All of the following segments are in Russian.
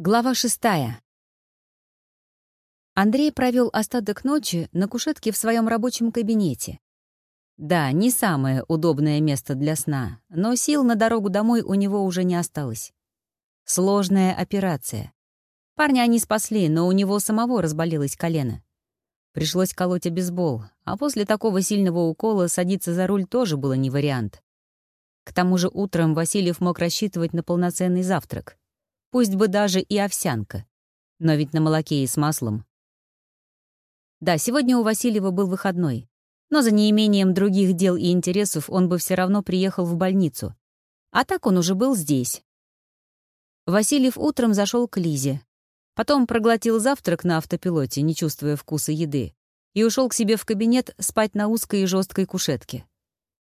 Глава шестая. Андрей провел остаток ночи на кушетке в своем рабочем кабинете. Да, не самое удобное место для сна, но сил на дорогу домой у него уже не осталось. Сложная операция. Парня они спасли, но у него самого разболелось колено. Пришлось колоть обезбол, а после такого сильного укола садиться за руль тоже было не вариант. К тому же утром Васильев мог рассчитывать на полноценный завтрак. Пусть бы даже и овсянка. Но ведь на молоке и с маслом. Да, сегодня у Васильева был выходной. Но за неимением других дел и интересов он бы все равно приехал в больницу. А так он уже был здесь. Васильев утром зашел к Лизе. Потом проглотил завтрак на автопилоте, не чувствуя вкуса еды, и ушел к себе в кабинет спать на узкой и жесткой кушетке.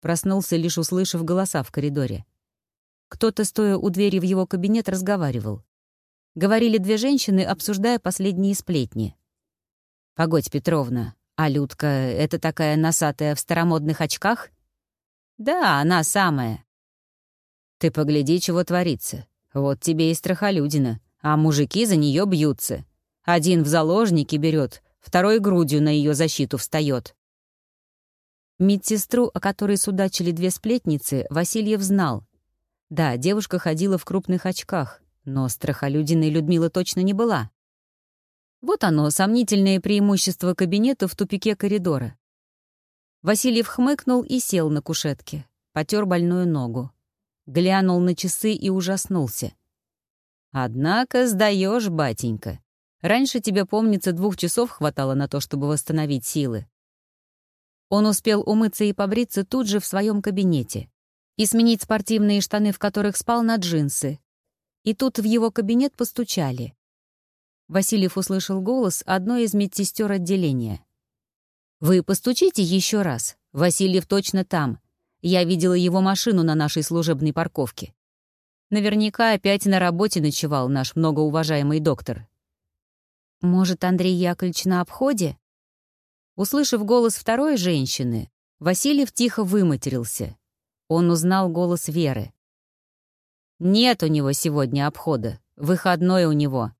Проснулся, лишь услышав голоса в коридоре. Кто-то, стоя у двери в его кабинет, разговаривал. Говорили две женщины, обсуждая последние сплетни. «Погодь, Петровна, а Людка — это такая носатая в старомодных очках?» «Да, она самая». «Ты погляди, чего творится. Вот тебе и страхолюдина, а мужики за нее бьются. Один в заложники берет, второй грудью на ее защиту встает. Медсестру, о которой судачили две сплетницы, Васильев знал — да, девушка ходила в крупных очках, но страхолюдиной Людмила точно не была. Вот оно, сомнительное преимущество кабинета в тупике коридора. Васильев хмыкнул и сел на кушетке, потер больную ногу. Глянул на часы и ужаснулся. «Однако сдаешь, батенька. Раньше тебе, помнится, двух часов хватало на то, чтобы восстановить силы». Он успел умыться и побриться тут же в своем кабинете и сменить спортивные штаны, в которых спал, на джинсы. И тут в его кабинет постучали. Васильев услышал голос одной из медсестер отделения. «Вы постучите еще раз. Васильев точно там. Я видела его машину на нашей служебной парковке. Наверняка опять на работе ночевал наш многоуважаемый доктор». «Может, Андрей Яковлевич на обходе?» Услышав голос второй женщины, Васильев тихо выматерился. Он узнал голос Веры. «Нет у него сегодня обхода. Выходной у него.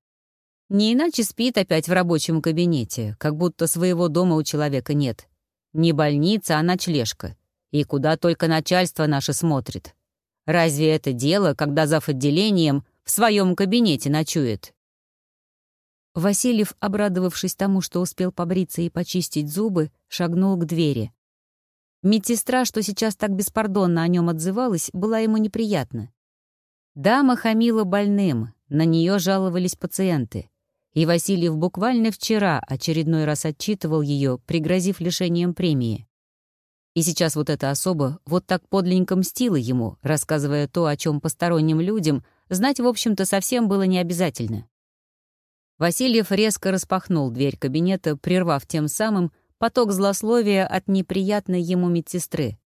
Не иначе спит опять в рабочем кабинете, как будто своего дома у человека нет. Не больница, а ночлежка. И куда только начальство наше смотрит. Разве это дело, когда зав. отделением в своем кабинете ночует?» Васильев, обрадовавшись тому, что успел побриться и почистить зубы, шагнул к двери. Медсестра, что сейчас так беспардонно о нем отзывалась, была ему неприятна. Дама хамила больным, на нее жаловались пациенты. И Васильев буквально вчера очередной раз отчитывал ее, пригрозив лишением премии. И сейчас вот эта особа вот так подленько мстила ему, рассказывая то, о чем посторонним людям знать, в общем-то, совсем было не обязательно. Васильев резко распахнул дверь кабинета, прервав тем самым поток злословия от неприятной ему медсестры.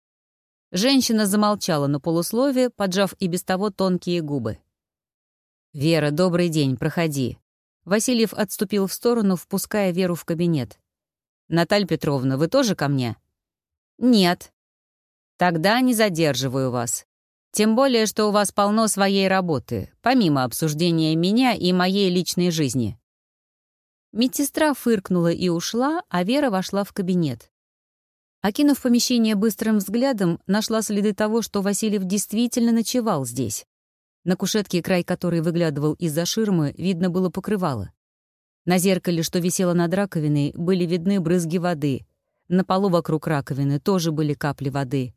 Женщина замолчала на полусловие, поджав и без того тонкие губы. «Вера, добрый день, проходи». Васильев отступил в сторону, впуская Веру в кабинет. «Наталья Петровна, вы тоже ко мне?» «Нет». «Тогда не задерживаю вас. Тем более, что у вас полно своей работы, помимо обсуждения меня и моей личной жизни. Медсестра фыркнула и ушла, а Вера вошла в кабинет. Окинув помещение быстрым взглядом, нашла следы того, что Васильев действительно ночевал здесь. На кушетке, край которой выглядывал из-за ширмы, видно было покрывало. На зеркале, что висело над раковиной, были видны брызги воды. На полу вокруг раковины тоже были капли воды.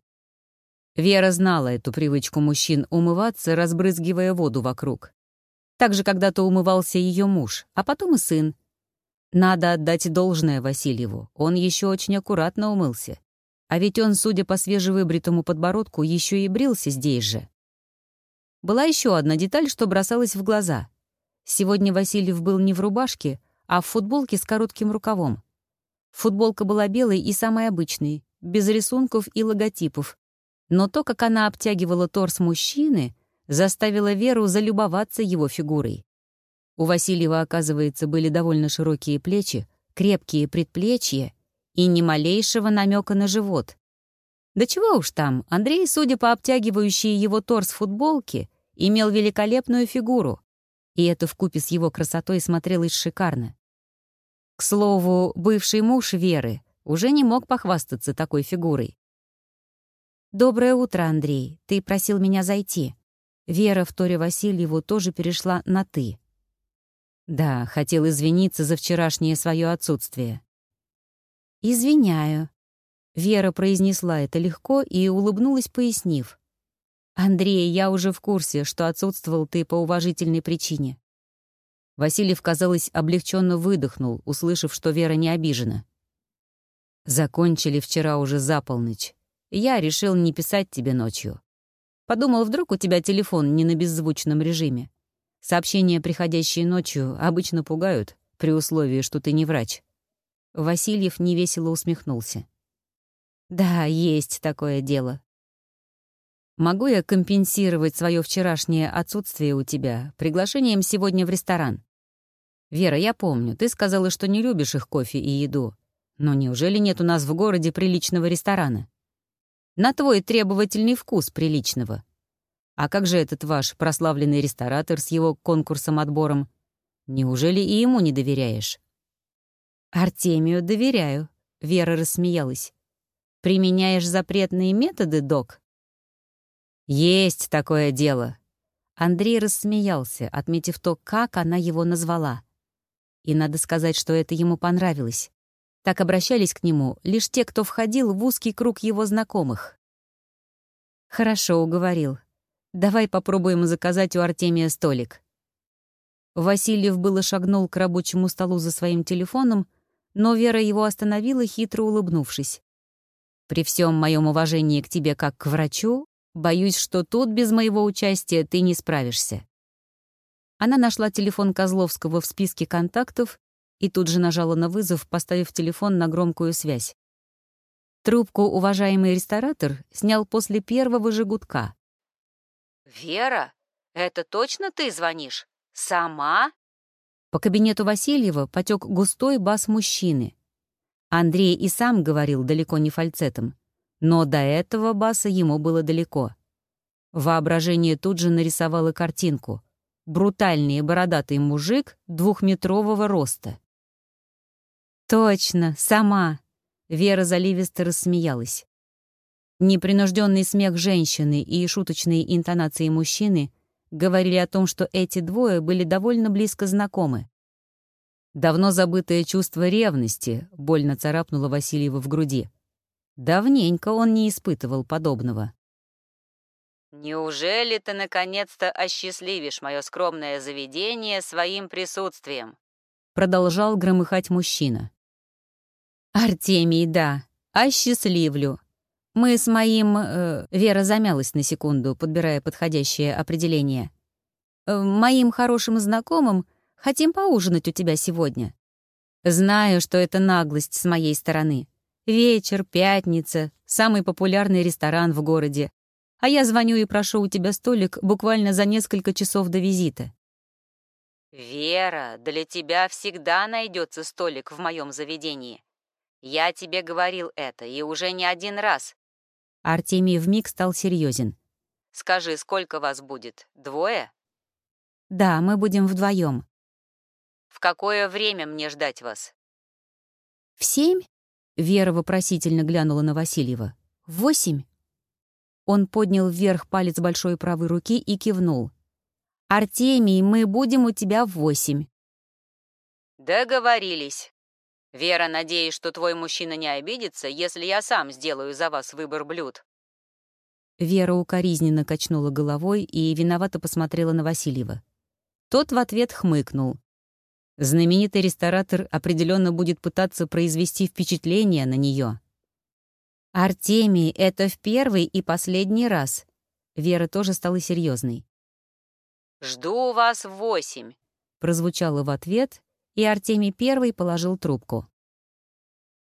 Вера знала эту привычку мужчин умываться, разбрызгивая воду вокруг. Так же когда-то умывался ее муж, а потом и сын, надо отдать должное Васильеву, он еще очень аккуратно умылся. А ведь он, судя по свежевыбритому подбородку, еще и брился здесь же. Была еще одна деталь, что бросалась в глаза. Сегодня Васильев был не в рубашке, а в футболке с коротким рукавом. Футболка была белой и самой обычной, без рисунков и логотипов. Но то, как она обтягивала торс мужчины, заставило Веру залюбоваться его фигурой. У Васильева, оказывается, были довольно широкие плечи, крепкие предплечья и ни малейшего намека на живот. Да чего уж там, Андрей, судя по обтягивающей его торс футболке, имел великолепную фигуру. И это вкупе с его красотой смотрелось шикарно. К слову, бывший муж Веры уже не мог похвастаться такой фигурой. «Доброе утро, Андрей. Ты просил меня зайти». Вера в Торе Васильеву тоже перешла на «ты». Да, хотел извиниться за вчерашнее свое отсутствие. «Извиняю». Вера произнесла это легко и улыбнулась, пояснив. «Андрей, я уже в курсе, что отсутствовал ты по уважительной причине». Васильев, казалось, облегченно выдохнул, услышав, что Вера не обижена. «Закончили вчера уже за полночь. Я решил не писать тебе ночью. Подумал, вдруг у тебя телефон не на беззвучном режиме. Сообщения, приходящие ночью, обычно пугают, при условии, что ты не врач». Васильев невесело усмехнулся. «Да, есть такое дело. Могу я компенсировать свое вчерашнее отсутствие у тебя приглашением сегодня в ресторан? Вера, я помню, ты сказала, что не любишь их кофе и еду. Но неужели нет у нас в городе приличного ресторана? На твой требовательный вкус приличного. А как же этот ваш прославленный ресторатор с его конкурсом-отбором? Неужели и ему не доверяешь? Артемию доверяю, Вера рассмеялась. Применяешь запретные методы, док? «Есть такое дело!» Андрей рассмеялся, отметив то, как она его назвала. И надо сказать, что это ему понравилось. Так обращались к нему лишь те, кто входил в узкий круг его знакомых. «Хорошо, уговорил. Давай попробуем заказать у Артемия столик». Васильев было шагнул к рабочему столу за своим телефоном, но Вера его остановила, хитро улыбнувшись. «При всем моем уважении к тебе как к врачу, Боюсь, что тут без моего участия ты не справишься». Она нашла телефон Козловского в списке контактов и тут же нажала на вызов, поставив телефон на громкую связь. Трубку уважаемый ресторатор снял после первого же гудка. «Вера, это точно ты звонишь? Сама?» По кабинету Васильева потек густой бас мужчины. Андрей и сам говорил далеко не фальцетом. Но до этого баса ему было далеко. Воображение тут же нарисовало картинку. Брутальный бородатый мужик двухметрового роста. «Точно, сама!» — Вера заливисто рассмеялась. Непринужденный смех женщины и шуточные интонации мужчины говорили о том, что эти двое были довольно близко знакомы. Давно забытое чувство ревности больно царапнуло Васильева в груди. Давненько он не испытывал подобного. «Неужели ты наконец-то осчастливишь мое скромное заведение своим присутствием?» Продолжал громыхать мужчина. «Артемий, да, осчастливлю. Мы с моим...» э, Вера замялась на секунду, подбирая подходящее определение. «Э, «Моим хорошим знакомым хотим поужинать у тебя сегодня. Знаю, что это наглость с моей стороны. Вечер, пятница, самый популярный ресторан в городе. А я звоню и прошу у тебя столик буквально за несколько часов до визита. «Вера, для тебя всегда найдется столик в моем заведении. Я тебе говорил это, и уже не один раз». Артемий вмиг стал серьезен. «Скажи, сколько вас будет? Двое?» «Да, мы будем вдвоем. «В какое время мне ждать вас?» «В семь?» Вера вопросительно глянула на Васильева. «Восемь?» Он поднял вверх палец большой правой руки и кивнул. «Артемий, мы будем у тебя в восемь». «Договорились. Вера, надеюсь, что твой мужчина не обидится, если я сам сделаю за вас выбор блюд». Вера укоризненно качнула головой и виновато посмотрела на Васильева. Тот в ответ хмыкнул. Знаменитый ресторатор определенно будет пытаться произвести впечатление на нее. «Артемий, это в первый и последний раз». Вера тоже стала серьезной. «Жду вас в восемь», — прозвучало в ответ, и Артемий первый положил трубку.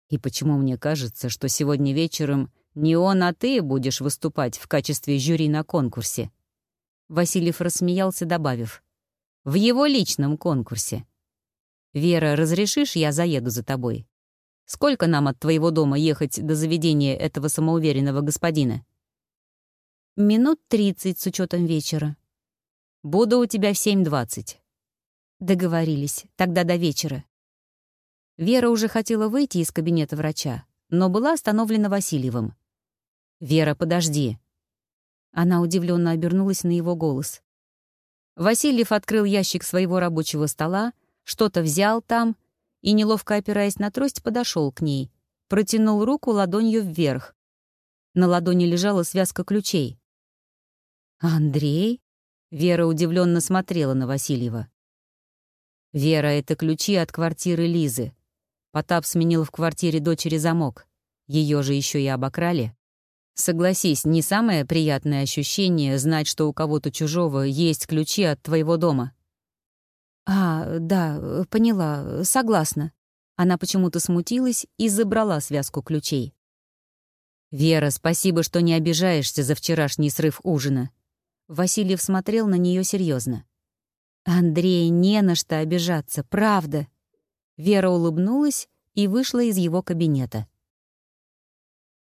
«И почему мне кажется, что сегодня вечером не он, а ты будешь выступать в качестве жюри на конкурсе?» Васильев рассмеялся, добавив. «В его личном конкурсе». «Вера, разрешишь, я заеду за тобой? Сколько нам от твоего дома ехать до заведения этого самоуверенного господина?» «Минут тридцать с учетом вечера». «Буду у тебя в семь двадцать. Договорились. Тогда до вечера. Вера уже хотела выйти из кабинета врача, но была остановлена Васильевым. «Вера, подожди». Она удивленно обернулась на его голос. Васильев открыл ящик своего рабочего стола, что-то взял там и, неловко опираясь на трость, подошел к ней, протянул руку ладонью вверх. На ладони лежала связка ключей. «Андрей?» — Вера удивленно смотрела на Васильева. «Вера — это ключи от квартиры Лизы. Потап сменил в квартире дочери замок. Ее же еще и обокрали. Согласись, не самое приятное ощущение знать, что у кого-то чужого есть ключи от твоего дома». «А, да, поняла, согласна». Она почему-то смутилась и забрала связку ключей. «Вера, спасибо, что не обижаешься за вчерашний срыв ужина». Васильев смотрел на нее серьезно. «Андрей, не на что обижаться, правда». Вера улыбнулась и вышла из его кабинета.